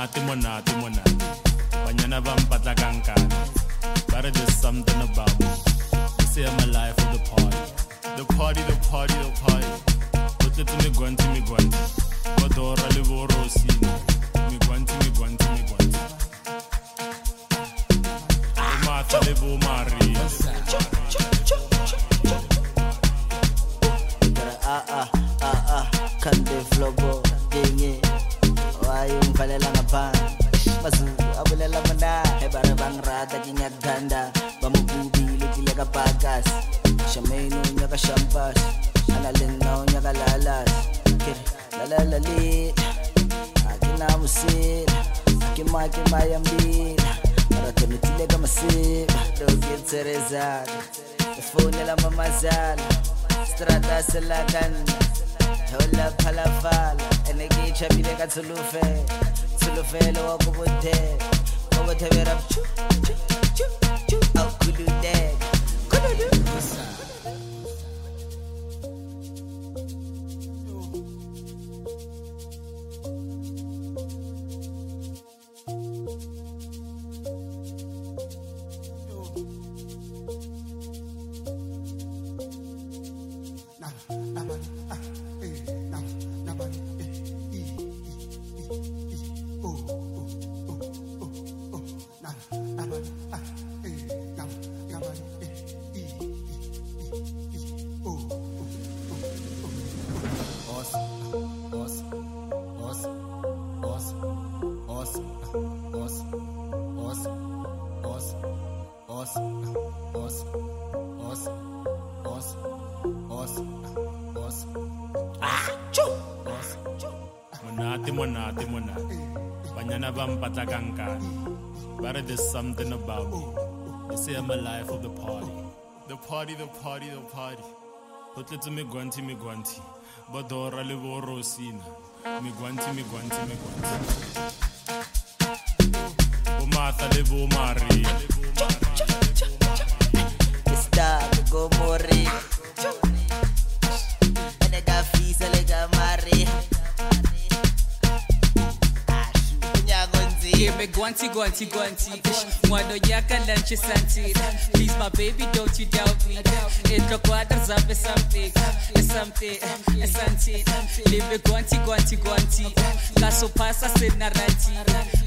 monate monate monate. Banyana ba mpatla ka nkane ba re there's something about me. This my life of the party. The party the party the party. O tletse megwanti megwanti kodora le borosini ngivalela ngaphandle. Mazulu abulela mana hebare bangrata ke nyakganda ba mobubile kile ka bakas shameno nyaka shampas ana le nna o nyaka lalas kere lalalale a ke na mosela ke make mayambila mara tonetile ka maseba reo ke tserezana e founela mamazala strata selakanda thola phalafala itšhapile ka tsholofelo tsholofelo wa ko bothela ko bothebera au khululeka khululu monate monate monate. Banyana ba mpatla ka nkane ba re there's something about me they say i'm alive of the party. The party the party the party. Go tletse megwanti megwanti bodora le borosina megwanti megwanti megwanti bomatha le bomaria guanti, guanti, guanti. Mwado yaka lunch is anti. Please, my baby, don't you doubt me. What is up, something. It's something. Live guanti, guanti, guanti. Kaso pasa sin naranti.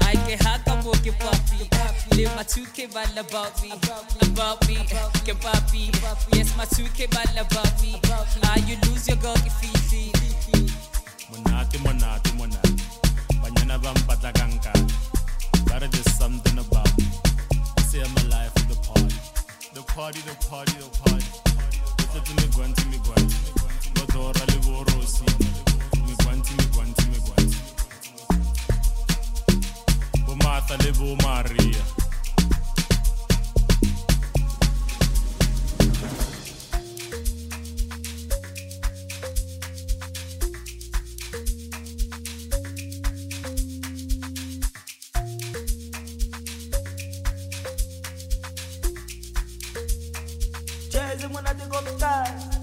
I ke haka mo ke papi. Live my 2K ball about me. About me. Yes, my 2K ball about me. Ah, you lose your girl, if fifi. monate monate monate banyana ba mpatla ka re there's something about they say i'm alive for the party. The party the party the party. Go tletse megwanti megwanti bodora le borosina megwanti megwanti megwanti bomatha le bomaria Jazz monate kokuqala